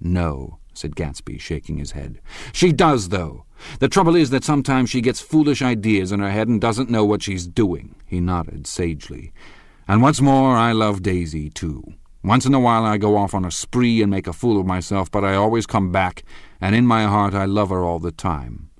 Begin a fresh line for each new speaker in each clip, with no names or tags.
No, said Gatsby, shaking his head. She does, though. The trouble is that sometimes she gets foolish ideas in her head and doesn't know what she's doing. He nodded sagely. And what's more, I love Daisy, too. Once in a while I go off on a spree and make a fool of myself, but I always come back, and in my heart I love her all the time.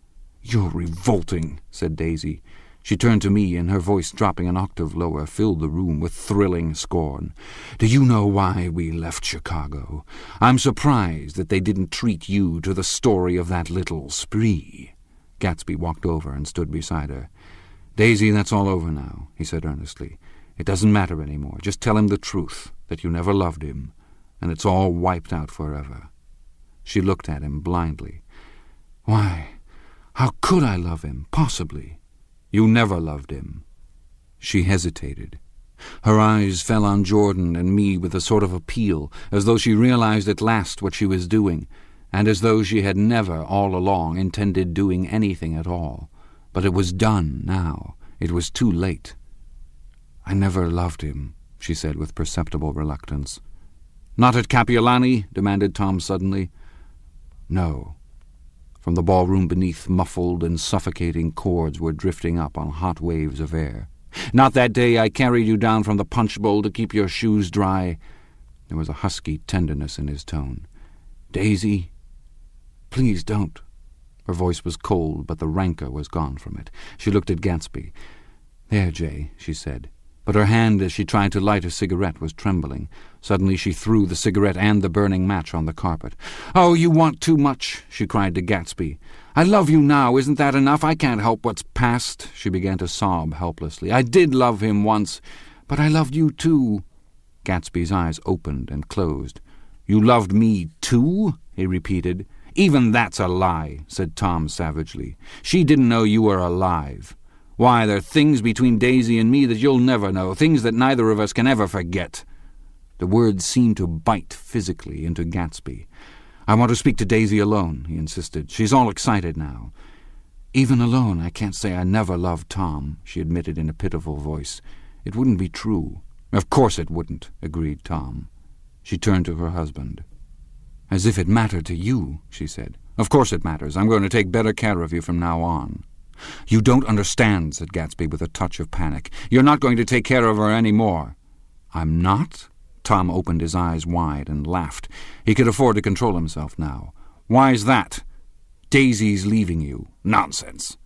You're revolting, said Daisy. She turned to me, and her voice, dropping an octave lower, filled the room with thrilling scorn. Do you know why we left Chicago? I'm surprised that they didn't treat you to the story of that little spree. Gatsby walked over and stood beside her. Daisy, that's all over now, he said earnestly. It doesn't matter any more. Just tell him the truth, that you never loved him, and it's all wiped out forever. She looked at him blindly. Why, how could I love him, possibly? You never loved him. She hesitated. Her eyes fell on Jordan and me with a sort of appeal, as though she realized at last what she was doing, and as though she had never, all along, intended doing anything at all. But it was done now. It was too late. I never loved him, she said with perceptible reluctance. Not at Kapiolani? demanded Tom suddenly. No. From the ballroom beneath, muffled and suffocating chords were drifting up on hot waves of air. Not that day I carried you down from the punch bowl to keep your shoes dry. There was a husky tenderness in his tone. Daisy, please don't. Her voice was cold, but the rancour was gone from it. She looked at Gatsby. There, Jay, she said but her hand as she tried to light a cigarette was trembling. Suddenly she threw the cigarette and the burning match on the carpet. Oh, you want too much, she cried to Gatsby. I love you now, isn't that enough? I can't help what's past. She began to sob helplessly. I did love him once, but I loved you too. Gatsby's eyes opened and closed. You loved me too? he repeated. Even that's a lie, said Tom savagely. She didn't know you were alive. Why, there are things between Daisy and me that you'll never know, things that neither of us can ever forget. The words seemed to bite physically into Gatsby. I want to speak to Daisy alone, he insisted. She's all excited now. Even alone, I can't say I never loved Tom, she admitted in a pitiful voice. It wouldn't be true. Of course it wouldn't, agreed Tom. She turned to her husband. As if it mattered to you, she said. Of course it matters. I'm going to take better care of you from now on. You don't understand, said Gatsby with a touch of panic. You're not going to take care of her any more. I'm not? Tom opened his eyes wide and laughed. He could afford to control himself now. Why's that? Daisy's leaving you. Nonsense.